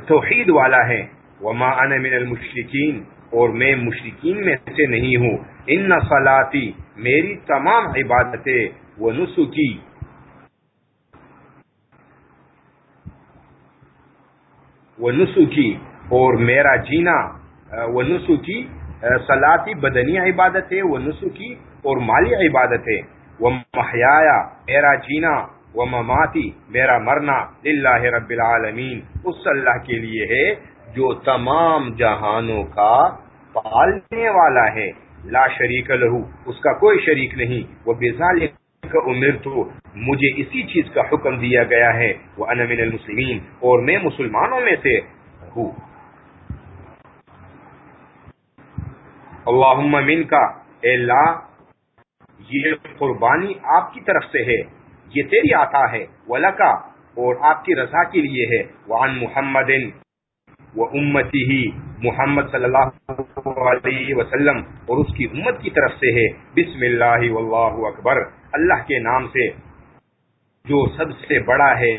توحید والا ہے۔ وما انا من المشرکین اور میں مشرقین میں سے نہیں ہوں۔ ان نسلاتی میری تمام عبادتیں، وہ نسخی وہ نسخی اور میرا جینا، وہ نسخی سلاتی بدنی عبادت ہے وہ نسخی اور مالی عبادت ہے وہ محیا میرا جینا۔ وہ مماتی میرا مرنا اللہ رب العالمین، اس اللہ کے لیے ہے جو تمام جہانوں کا پالنے والا ہے۔ لا شریک لہو، اس کا کوئی شریک نہیں۔ وہ بےزال کا عمر تو مجھے اسی چیز کا حکم دیا گیا ہے۔ وہ انمن المسلمین، اور میں مسلمانوں میں سے ہوں۔ اللہ من کا اے اللہ، یہ قربانی آپ کی طرف سے ہے۔ یہ تیری آتا ہے، ولکا، اور آپ کی رضا کے لیے ہے، وعن محمد وہ امتی ہی محمد صلی اللہ علیہ وسلم، اور اس کی امت کی طرف سے ہے، بسم اللہ واللہ اکبر، اللہ کے نام سے، جو سب سے بڑا ہے۔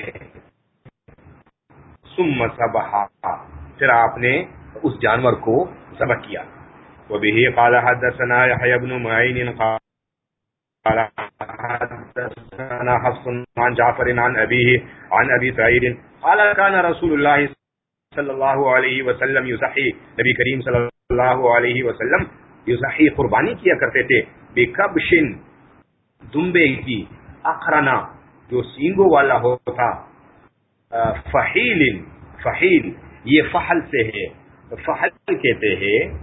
سم سبحا، پھر آپ نے اس جانور کو ذبح کیا۔ وبه قال حدثنا يحيى بن معين قال حدثنا حفص عن جعفر عن أبيه، عن أبي سعيد. قال كان رسول الله صلی اللہ علیہ وسلم یوسحی نبی کریم صلی اللہ علیہ وسلم یوسحی قربانی کیا کرتے تھے۔ بے کبشن دمبے کی اخرنا جو سینگو والا ہوتا فحیل فحیل، یہ فحل سے ہے۔ فحل کہتے ہیں،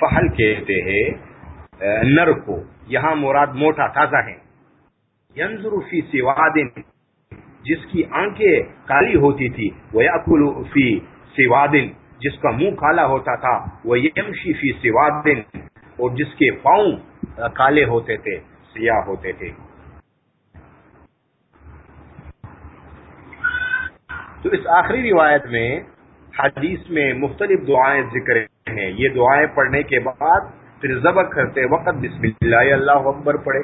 فحل کہتے ہیں نر کو یہاں مراد موٹا تازہ ہے ینظر فی سواد، جس کی آنکھیں کالی ہوتی تھی وہ فی سوادن جس کا منہ کالا ہوتا تھا وہ یمشی فی سوادن اور جس کے پاؤں کالے ہوتے تھے، سیاہ ہوتے تھے۔ تو اس آخری روایت میں، حدیث میں مختلف دعائیں ذکر ہیں۔ یہ دعائیں پڑھنے کے بعد پھر ضبط کرتے وقت بسم اللہ اللہ اکبر پڑھے۔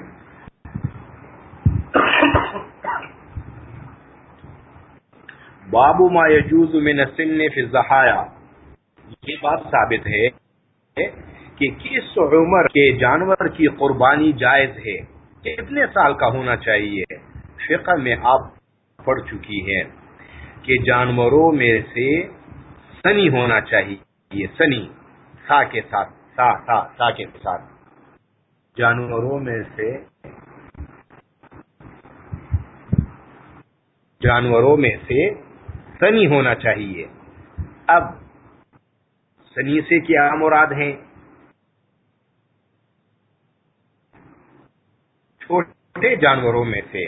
بابو ما یجوز من السن فی الزحایا یہ بات ثابت ہے کہ کس عمر کے جانور کی قربانی جائز ہے، کتنے سال کا ہونا چاہیے، فقہ میں آپ پڑھ چکی ہے کہ جانوروں میں سے سنی ہونا چاہیے، سنی، سا کے ساتھ، سا سا سا کے ساتھ۔ جانوروں میں سے، جانوروں میں سے سنی ہونا چاہیے۔ اب سنی سے کیا مراد ہیں؟ چھوٹے جانوروں میں سے۔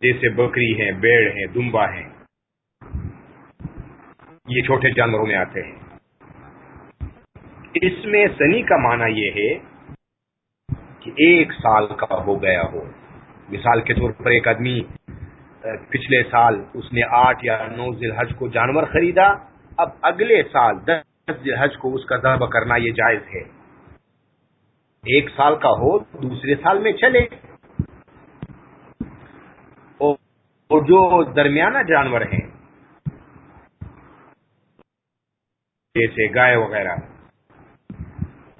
جیسے بکری ہیں، بیڑ ہیں، دمبا ہیں۔ یہ چھوٹے جانوروں میں آتے ہیں۔ اس میں سنی کا معنی یہ ہے کہ ایک سال کا ہو گیا ہو۔ مثال کے طور پر ایک آدمی پچھلے سال اس نے آٹھ یا نو ذی الحج کو جانور خریدا، اب اگلے سال دس ذی الحج کو اس کا ذبح کرنا یہ جائز ہے۔ ایک سال کا ہو، دوسرے سال میں چلے۔ اور جو درمیانہ جانور ہیں، جیسے گائے وغیرہ،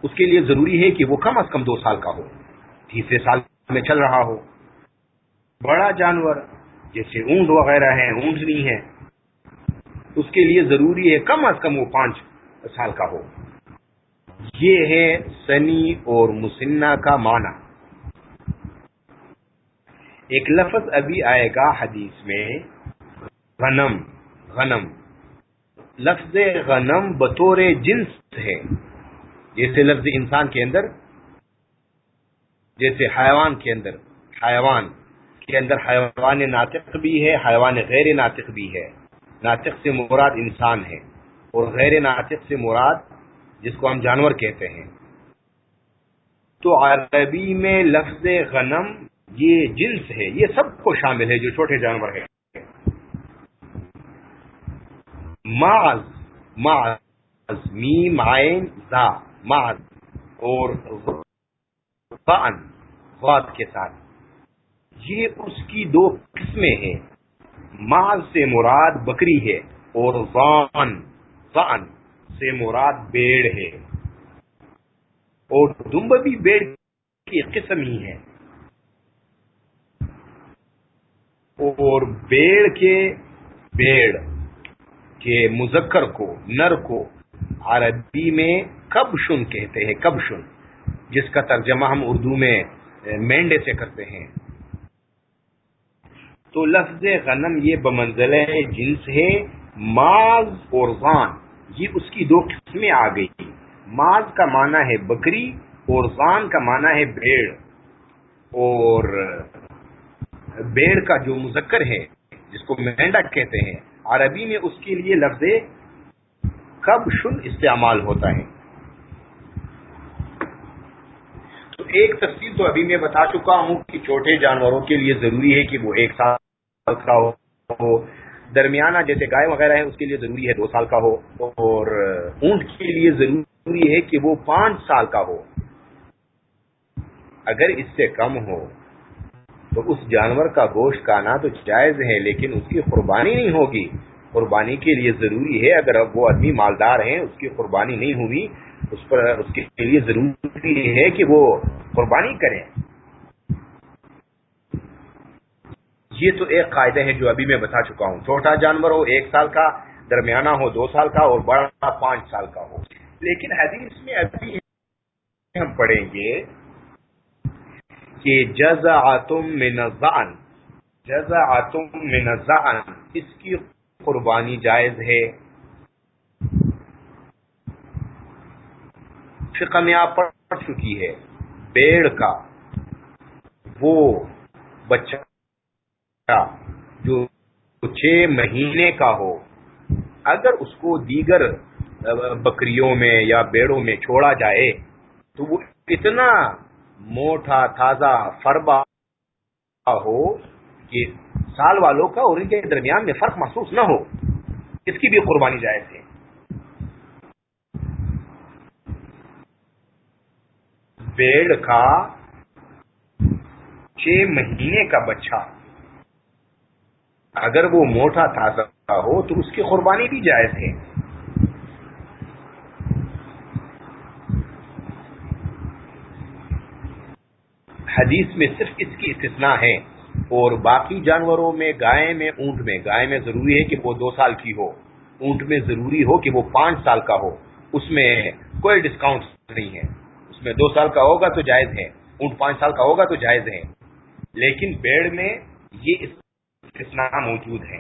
اس کے لیے ضروری ہے کہ وہ کم از کم دو سال کا ہو، تیسرے سال میں چل رہا ہو۔ بڑا جانور جیسے اونٹ وغیرہ ہیں اونٹنی ہے اس کے لیے ضروری ہے کم از کم وہ پانچ سال کا ہو۔ یہ ہے سنی اور مسنہ کا معنی۔ ایک لفظ ابھی آئے گا حدیث میں، غنم غنم۔ لفظ غنم بطور جنس ہے۔ جیسے لفظ انسان کے اندر، جیسے حیوان کے اندر، حیوان۔ کے اندر حیوان ناطق بھی ہے، حیوان غیر ناطق بھی ہے۔ ناطق سے مراد انسان ہے اور غیر ناطق سے مراد جس کو ہم جانور کہتے ہیں۔ تو عربی میں لفظ غنم یہ جنس ہے، یہ سب کو شامل ہے جو چھوٹے جانور ہیں۔ معز معز میم، عین، زا معز اور غات کے ساتھ۔ یہ اس کی دو قسمیں ہیں۔ ماز سے مراد بکری ہے اور زان زان سے مراد بیڑ ہے۔ اور دمب بھی بیڑ کی قسم ہی ہے۔ اور بیڑ کے بیڑ کے مذکر کو، نر کو عربی میں کبشن کہتے ہیں، کبشن، جس کا ترجمہ ہم اردو میں مینڈے سے کرتے ہیں۔ تو لفظ غنم یہ بمنزل جنس ہے، ماز اور غان یہ اس کی دو قسمیں آ گئی۔ ماز کا معنی ہے بکری اور غان کا معنی ہے بھیڑ اور بیڑ کا جو مذکر ہے، جس کو مینڈک کہتے ہیں، عربی میں اس کے لیے لفظ کب شن استعمال ہوتا ہے۔ تو ایک تفصیل تو ابھی میں بتا چکا ہوں کہ چھوٹے جانوروں کے لیے ضروری ہے کہ وہ ایک سال کا ہو درمیانہ جیسے گائے وغیرہ ہے اس کے لیے ضروری ہے دو سال کا ہو، اور اونٹ کے لیے ضروری ہے کہ وہ پانچ سال کا ہو۔ اگر اس سے کم ہو، تو اس جانور کا گوشت کھانا تو جائز ہے، لیکن اس کی قربانی نہیں ہوگی۔ قربانی کے لیے ضروری ہے، اگر وہ آدمی مالدار ہیں، اس کی قربانی نہیں ہوئی، اس پر، اس کے لیے ضروری ہے کہ وہ قربانی کریں۔ یہ تو ایک قاعدہ ہے جو ابھی میں بتا چکا ہوں۔ چھوٹا جانور ہو، ایک سال کا، درمیانہ ہو، دو سال کا، اور بڑا پانچ سال کا ہو۔ لیکن حدیث میں ابھی ہم پڑھیں گے کہ جز آتم منزان جز آتم منزان اس کی قربانی جائز ہے۔ فقہ میں آپ پڑھ چکی ہے، بیڑ کا، وہ بچہ جو چھ مہینے کا ہو، اگر اس کو دیگر بکریوں میں یا بیڑوں میں چھوڑا جائے، تو وہ اتنا موٹا، تازہ فربا ہو کہ سال والوں کا اور ان کے درمیان میں فرق محسوس نہ ہو، اس کی بھی قربانی جائز ہے۔ بیڑ کا چھ مہینے کا بچہ اگر وہ موٹا تازہ ہو تو اس کی قربانی بھی جائز ہے حدیث میں صرف اس کی استثناء ہے اور باقی جانوروں میں، گائے میں، اونٹ میں۔ گائے میں ضروری ہے کہ وہ دو سال کی ہو۔ اونٹ میں ضروری ہو کہ وہ پانچ سال کا ہو۔ اس میں کوئی ڈسکاؤنٹ نہیں ہے۔ اس میں دو سال کا ہوگا تو جائز ہے۔ اونٹ پانچ سال کا ہوگا تو جائز ہے۔ لیکن بیڑ میں یہ استثناء موجود ہے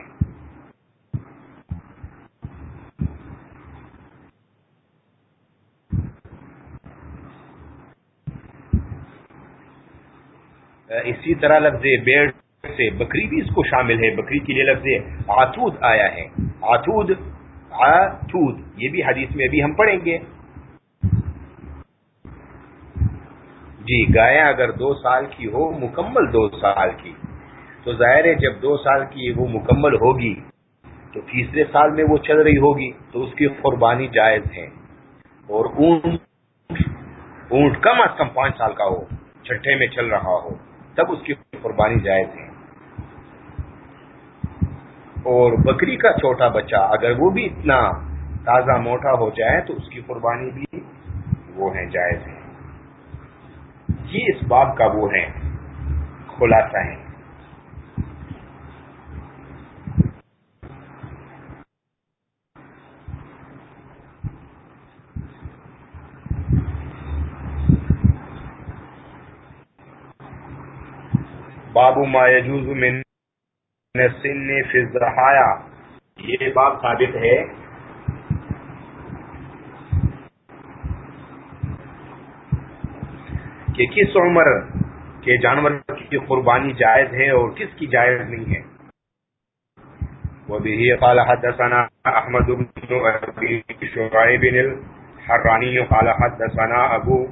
اسی طرح لفظ بیڑ سے بکری بھی اس کو شامل ہے۔ بکری کے لیے لفظ آتود آیا ہے۔ آتود آتود یہ بھی حدیث میں ابھی ہم پڑھیں گے۔ جی گائے اگر دو سال کی ہو، مکمل دو سال کی۔ تو ظاہر ہے جب دو سال کی وہ مکمل ہوگی تو تیسرے سال میں وہ چل رہی ہوگی تو اس کی قربانی جائز ہے اور اونٹ اونٹ کم از کم پانچ سال کا ہو، چھٹے میں چل رہا ہو، تب اس کی قربانی جائز ہے۔ اور بکری کا چھوٹا بچہ اگر وہ بھی اتنا تازہ موٹا ہو جائے تو اس کی قربانی بھی وہ ہے، جائز ہے۔ یہ اس بات کا وہ ہے، خلاصہ ہے۔ باب ما يجوز من سن فی الزحایا یہ باب ثابت ہے۔ کہ کس عمر کے جانور کی قربانی جائز ہے اور کس کی جائز نہیں ہے۔ وبه قال حدثنا احمد بن ابي شعيب الحراني قال حدثنا ابو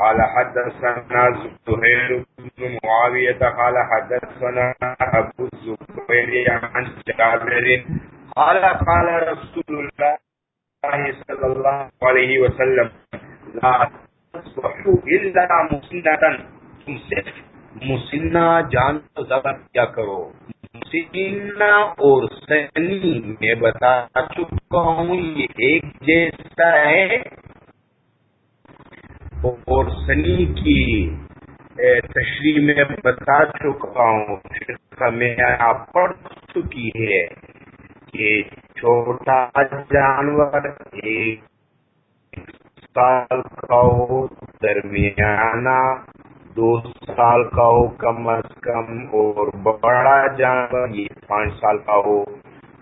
قال حدثنا زهير بن معاوية قال حدثنا أبو الزبير عن جابر قال قال رسول الله صلى الله عليه وسلم لا تصبحوا إلا مسنة. تم صرف مسنہ جان ذبح کیا کرو؟ مسینہ اور سنی میں بتا چکا ہوں، یہ ایک جیسا ہے۔ اور سنی کی تشریح میں بتا چکا ہوں میں آپ پڑھ چکی ہے کہ چھوٹا جانور ایک سال کا ہو، درمیانہ دو سال کا ہو، کم از کم، اور بڑا جانور یہ پانچ سال کا ہو۔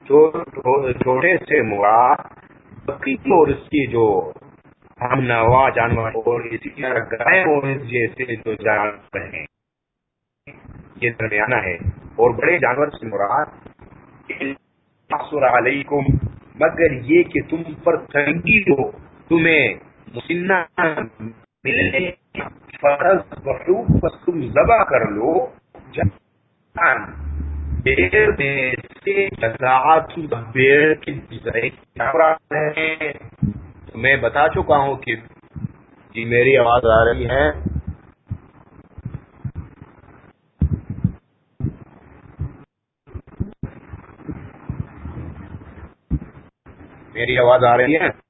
چھوٹے سے مراد اور اس کی جو ہم نوا جانور اور اسی طرح گائے اور جیسے جو جانور ہیں یہ درمیانہ ہے۔ اور بڑے جانور سے مراد علیکم، مگر یہ کہ تم پر تنگی ہو، تمہیں مسنہ ملنے فرض بس تم ذبح کر لو۔ جان بیر میں سے جزاعت بیر کی جزائے میں بتا چکا ہوں کہ جی میری آواز آ رہی ہے۔ میری آواز آ رہی ہے۔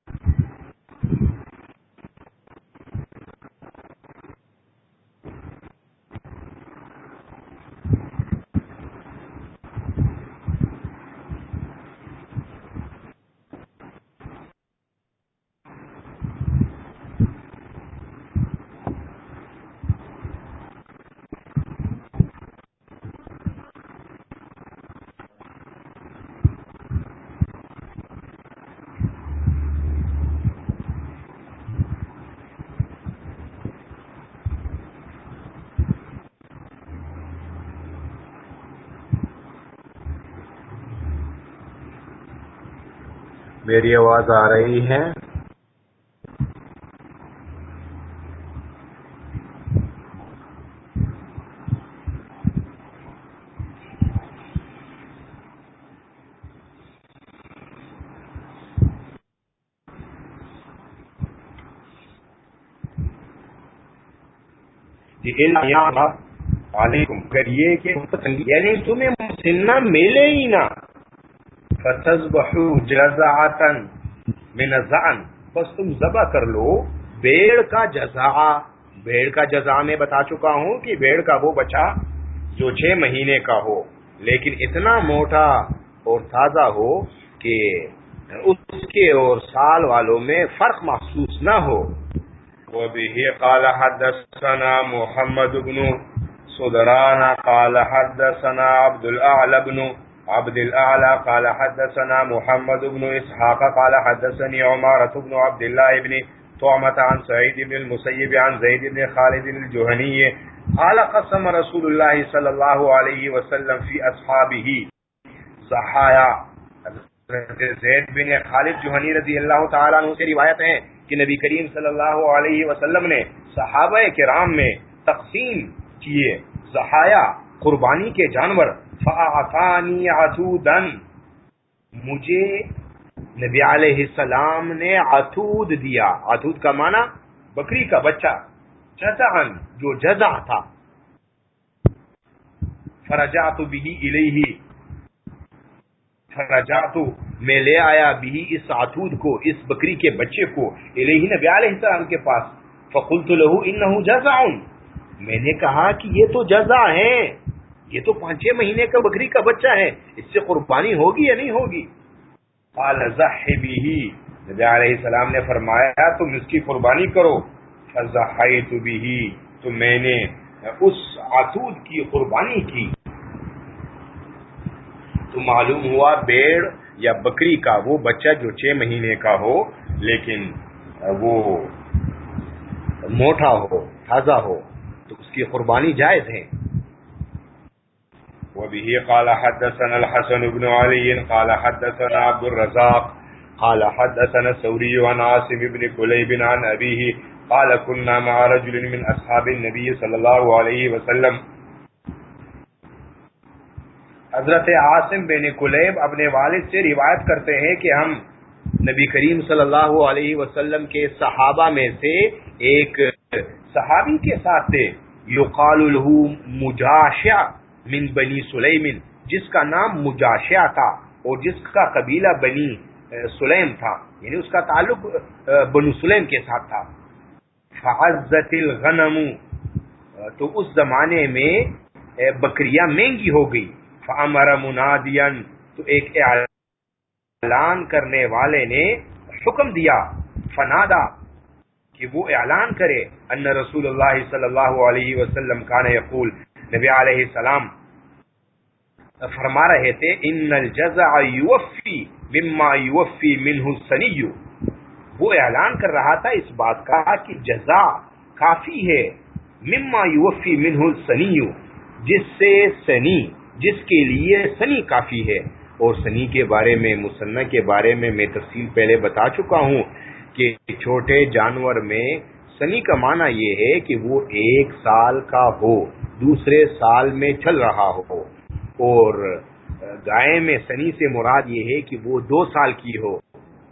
میری آواز آ رہی ہے۔ جی، یہ کہ یعنی تمہیں مسنہ ملے ہی نا فتذبحوا جزعتا من الزعن۔ پس تم ذبح کر لو بیڑ کا جزا بیڑ کا جزا میں بتا چکا ہوں کہ بیڑ کا وہ بچہ جو چھ مہینے کا ہو، لیکن اتنا موٹا اور تازہ ہو کہ اس کے اور سال والوں میں فرق محسوس نہ ہو۔ وبه قال حدثنا محمد بن صدران قال حدثنا عبد الاعلى بن عبد الاعلى قال حدثنا محمد بن اسحاق قال حدثني عمارة بن عبد الله بن طعمة عن سعيد بن المسيب عن زيد بن خالد الجهني قال قسم رسول الله صلى الله عليه وسلم في اصحابه صحايا. زید بن خالد جوہنی رضی اللہ تعالیٰ عنہ سے روایت ہے کہ نبی کریم صلی اللہ علیہ وسلم نے صحابہ کرام میں تقسیم کیے. زحایا قربانی کے جانور فاعطانی عتودن مجھے نبی علیہ السلام نے عتود دیا۔ عتود کا معنی بکری کا بچہ جزعن جو جزع تھا۔ فرجعت به الیہ فرجعت، میں لے آیا بھی اس عتود کو، اس بکری کے بچے کو الیہ نبی علیہ السلام کے پاس۔ فقلت له انه جزع۔ میں نے کہا کہ یہ تو جزع ہے یہ تو پانچ چھ مہینے کا بکری کا بچہ ہے، اس سے قربانی ہوگی یا نہیں ہوگی؟ نبی علیہ السلام نے فرمایا، تم اس کی قربانی کرو۔ بھی تو میں نے اس آسود کی قربانی کی۔ تو معلوم ہوا بیڑ یا بکری کا وہ بچہ جو چھ مہینے کا ہو، لیکن وہ موٹا ہو، تازہ ہو، تو اس کی قربانی جائز ہے۔ وبه قال حدثنا الحسن بن علي، قال حدثنا عبد الرزاق، قال حدثنا الثوري عن عاصم بن كليب عن أبيه، قال كنا مع رجل من أصحاب النبي صلى الله عليه وسلم. حضرت عاصم بن کلیب اپنے والد سے روایت کرتے ہیں کہ ہم نبی کریم صلی اللہ علیہ وسلم کے صحابہ میں سے ایک صحابی کے ساتھ تھے، یقال له مجاشع من بنی سلیم جس کا نام مجاشیا تھا اور جس کا قبیلہ بنی سلیم تھا یعنی اس کا تعلق بنو سلیم کے ساتھ تھا۔ فعزت الغنم تو اس زمانے میں بکریاں مہنگی ہو گئی۔ فامر منادین تو ایک اعلان کرنے والے نے حکم دیا، فنادا، کہ وہ اعلان کرے، ان رسول اللہ صلی اللہ علیہ وسلم کان یقول، نبی علیہ السلام فرما رہے تھے ان الجزع یوفی مما یوفی منہ السنی وہ اعلان کر رہا تھا اس بات کا کہ جزا کافی ہے، مما یوفی منہ السنی جس سے سنی، جس کے لیے سنی کافی ہے۔ اور سنی کے بارے میں، مسنہ کے بارے میں میں تفصیل پہلے بتا چکا ہوں کہ چھوٹے جانور میں سنی کا معنی یہ ہے کہ وہ ایک سال کا ہو، دوسرے سال میں چل رہا ہو۔ اور گائے میں سنی سے مراد یہ ہے کہ وہ دو سال کی ہو،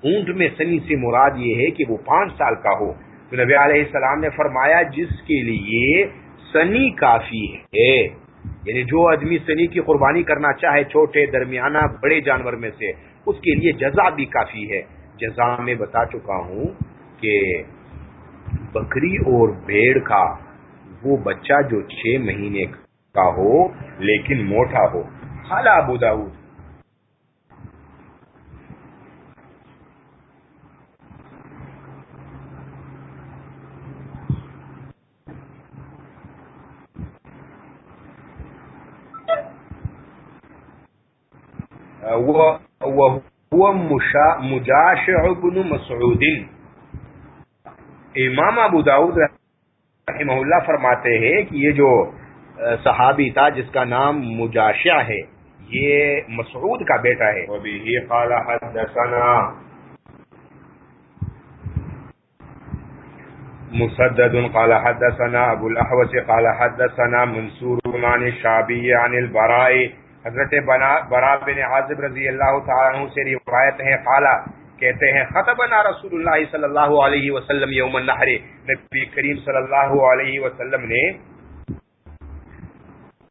اونٹ میں سنی سے مراد یہ ہے کہ وہ پانچ سال کا ہو۔ تو نبی علیہ السلام نے فرمایا، جس کے لیے سنی کافی ہے یعنی جو آدمی سنی کی قربانی کرنا چاہے، چھوٹے، درمیانہ، بڑے جانور میں سے، اس کے لیے جزا بھی کافی ہے۔ جزا میں بتا چکا ہوں کہ بکری اور بھیڑ کا وہ بچہ جو چھ مہینے کا ہو، لیکن موٹا ہو۔ خالہ ابو داود وہ مجاشع بن مسعود۔ امام ابو داود رحمہ اللہ فرماتے ہیں کہ یہ جو صحابی تھا جس کا نام مجاشع ہے۔ یہ مسعود کا بیٹا ہے۔ وَبِهِ قَالَ حَدَّثَنَا مسدد قال حدثنا ابو الاحوص قال حدثنا منصور عن الشعبي عن البراء۔ حضرت برا بن عازب رضی اللہ تعالیٰ عنہ سے روایت ہے۔ قالا کہتے ہیں، خطبنا رسول اللہ صلی اللہ علیہ وسلم یوم النحر۔ نبی کریم صلی اللہ علیہ وسلم نے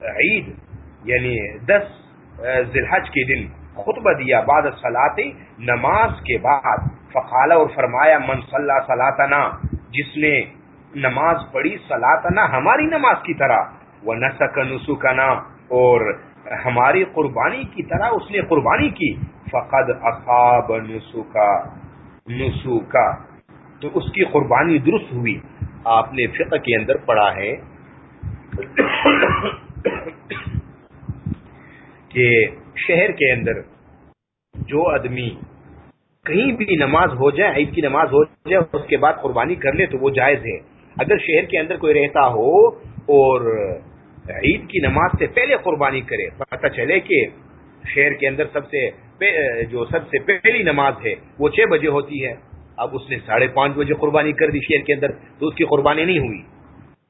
عید یعنی دس ذلحج کے دن خطبہ دیا بعد صلاة، نماز کے بعد فقالا اور فرمایا، من صلی صلاتنا جس نے نماز پڑھی، صلاتنا ہماری نماز کی طرح ونسک نسکنا اور ہماری قربانی کی طرح اس نے قربانی کی، فقد اصاب نسوکا نسوکا تو اس کی قربانی درست ہوئی۔ آپ نے فقہ کے اندر پڑھا ہے۔ کہ شہر کے اندر جو آدمی کہیں بھی نماز ہو جائے، عید کی نماز ہو جائے، اس کے بعد قربانی کر لے تو وہ جائز ہے۔ اگر شہر کے اندر کوئی رہتا ہو اور عید کی نماز سے پہلے قربانی کرے، پتہ چلے کہ شہر کے اندر سب سے جو سب سے پہلی نماز ہے، وہ چھ بجے ہوتی ہے۔ اب اس نے ساڑھے پانچ بجے قربانی کر دی شہر کے اندر تو اس کی قربانی نہیں ہوئی۔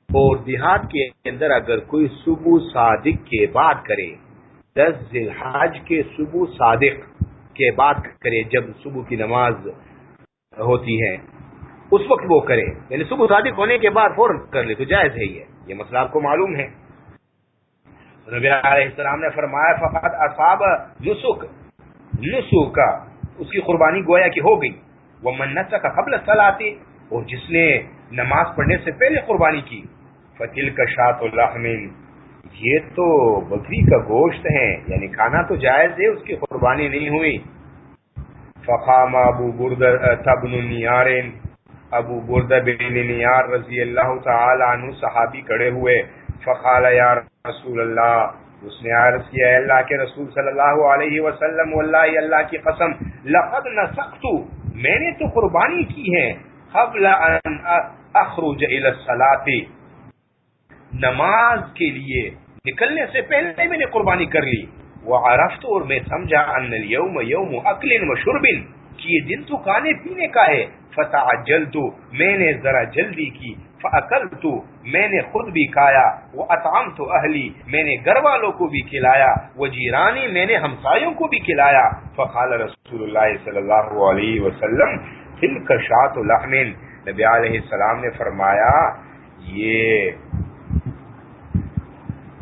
اور دیہات کے اندر اگر کوئی صبح صادق کے بعد کرے، دس حج کے صبح صادق کے بعد کرے جب صبح کی نماز ہوتی ہے، اس وقت وہ کرے۔ یعنی صبح صادق ہونے کے بعد فوراً کر لے، تو جائز ہے یہ۔ یہ مسئلہ آپ کو معلوم ہے۔ نبی علیہ السلام نے فرمایا فقط اصاب نسک۔ نسو کا اس کی قربانی گویا کی ہو گئی۔ وہ منت کا قبل سلاتی اور جس نے نماز پڑھنے سے پہلے قربانی کی فتل کا شاط الرحمین یہ تو بکری کا گوشت ہے یعنی کھانا تو جائز ہے، اس کی قربانی نہیں ہوئی۔ فقام ابو برد تبن نیارن ابو برد بن نیار رضی اللہ تعالی عنہ صحابی کڑے ہوئے۔ فقال یا رسول اللہ، اس نے عرض کیا ہے اللہ کے رسول صلی اللہ علیہ وسلم، واللہ اللہ کی قسم، لقد نسقت، میں نے تو قربانی کی ہے، قبل ان اخرج الى الصلاة۔ نماز کے لیے نکلنے سے پہلے میں نے قربانی کر لی۔ وعرفت اور میں سمجھا ان اليوم یوم اکل و شرب، کہ یہ دن تو کھانے پینے کا ہے۔ فتح فتعجلت، میں نے ذرا جلدی کی۔ فکل تو میں نے خود بھی کھایا۔ وہ اطام تو اہلی، میں نے گھر والوں کو بھی کھلایا۔ وہ جیرانی میں نے ہمسایوں کو بھی کھلایا۔ فقال رسول اللہ صلی اللہ علیہ وسلم تل کا شاط الحمن نبی علیہ السلام نے فرمایا، یہ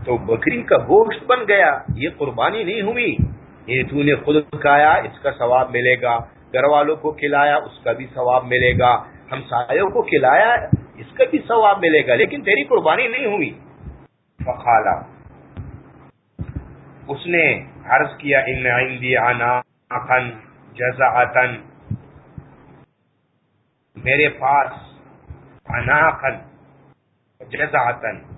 تو بکری کا گوشت بن گیا۔ یہ قربانی نہیں ہوئی۔ یہ تو نے خود کھایا، اس کا ثواب ملے گا۔ گھر والوں کو کھلایا، اس کا بھی ثواب ملے گا۔ ہمسایوں کو کھلایا، اس کا بھی ثواب ملے گا۔ لیکن تیری قربانی نہیں ہوئی۔ فخالا اس نے عرض کیا، ان عندی عناقن جزعتن میرے پاس عناقن جزعتن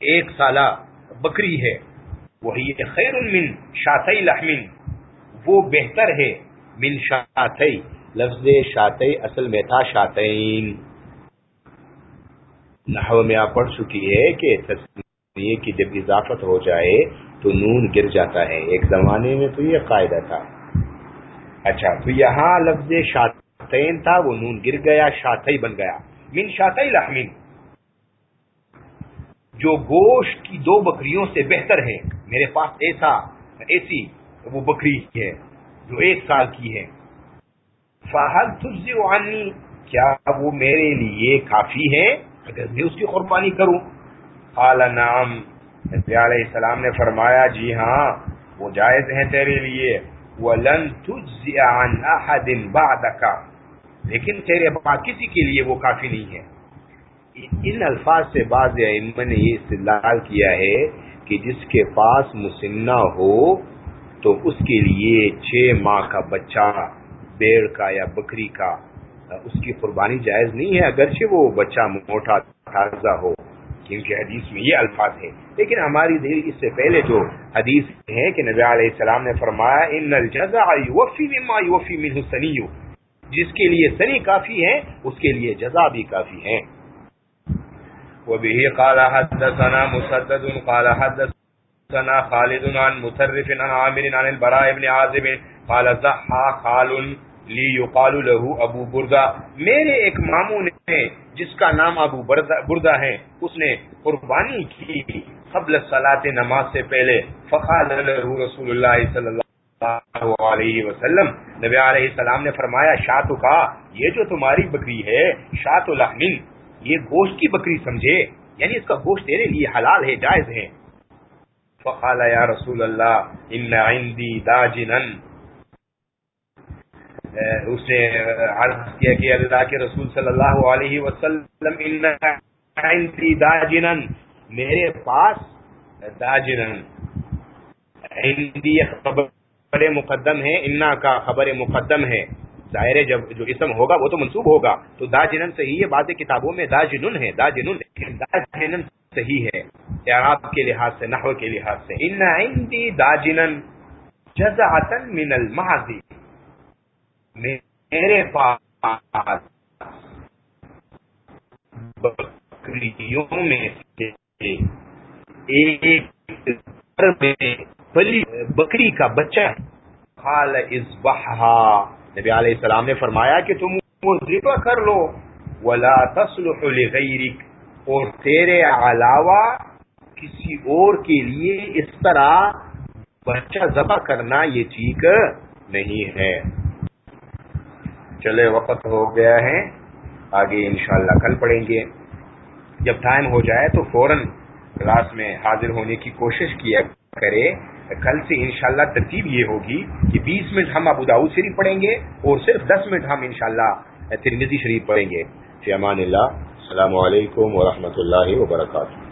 ایک سالہ بکری ہے۔ وہی خیر من شاطئی لحمن۔ وہ بہتر ہے من شاطئی لفظ شاطئی اصل میں تھا شاطین نحو میں آپ پڑھ چکی ہے کہ تصویر کی جب اضافت ہو جائے تو نون گر جاتا ہے۔ ایک زمانے میں تو یہ قاعدہ تھا۔ اچھا تو یہاں لفظ شاطین تھا، وہ نون گر گیا شاطئی بن گیا۔ من شاطئی لحمن۔ جو گوشت کی دو بکریوں سے بہتر ہے۔ میرے پاس ایسا ایسی وہ بکری ہے جو ایک سال کی ہے۔ فہل تجزی کیا وہ میرے لیے کافی ہے؟ اگر میں اس کی قربانی کروں۔ قال نعم۔ نبی علیہ السلام نے فرمایا جی ہاں وہ جائز ہے تیرے لیے۔ وَلَن تُجْزِعَ عَنْ أَحَدٍ بَعْدَكَ۔ لیکن تیرے بعد کسی کے لیے وہ کافی نہیں ہے۔ ان الفاظ سے بعض علم نے یہ استدلال کیا ہے کہ جس کے پاس مسنہ ہو تو اس کے لیے چھ ماہ کا بچہ، بیڑ کا یا بکری کا، اس کی قربانی جائز نہیں ہے، اگرچہ وہ بچہ موٹا، تازہ ہو، کیونکہ حدیث میں یہ الفاظ ہے لیکن ہماری دیر اس سے پہلے جو حدیث ہے کہ نبی علیہ السلام نے فرمایا، ان الجزا یوفی مما یوفی منہ سنیو۔ جس کے لیے سنی کافی ہے اس کے لیے جزا بھی کافی ہے وبه قال حدثنا مسدد، قال حدثنا خالد عن مترف عن عامر عن البراء بن عازب، قال زحا خال لی یقال له ابو بردا میرے ایک ماموں نے، جس کا نام ابو بردا ہے، اس نے قربانی کی قبل صلاة نماز سے پہلے. فقال له رسول اللہ صلی اللہ علیہ وسلم. نبی علیہ السلام نے فرمایا شاہ کا، یہ جو تمہاری بکری ہے شاہ لحمن یہ گوشت کی بکری سمجھے؟ یعنی اس کا گوشت تیرے لیے حلال ہے، جائز ہے۔ فقال یا رسول اللہ، ان عندي داجنا اس نے عرض کیا کہ اللہ کے رسول صلی اللہ علیہ وسلم، ان عندي داجنا میرے پاس داجنا عندي خبر مقدم ہے، انا کا خبر مقدم ہے۔ ظاہر جب جو اسم ہوگا وہ تو منصوب ہوگا۔ تو دا جنن صحیح ہے، بعض کتابوں میں دا جنن ہے دا جنن دا جنن صحیح ہے۔ اعراب کے لحاظ سے، نحو کے لحاظ سے۔ ان عندي دا جنن جزعتا من المعزی میرے پاس بکریوں میں سے ایک بکری کا بچہ خال ازبحہا نبی علیہ السلام نے فرمایا کہ تم وہ ذبح کر لو، ولا تصلح لغیرک اور تیرے علاوہ کسی اور کے لیے اس طرح بچہ ذبح کرنا یہ ٹھیک نہیں ہے۔ چلے، وقت ہو گیا ہے۔ آگے انشاءاللہ کل پڑھیں گے۔ جب ٹائم ہو جائے تو فوراً کلاس میں حاضر ہونے کی کوشش کیا کرے۔ کل سے انشاءاللہ ترتیب یہ ہوگی کہ بیس منٹ ہم ابو داؤد شریف پڑھیں گے اور صرف دس منٹ ہم انشاءاللہ ترمیزی شریف پڑھیں گے۔ فی امان اللہ۔ السلام علیکم ورحمۃ اللہ وبرکاتہ۔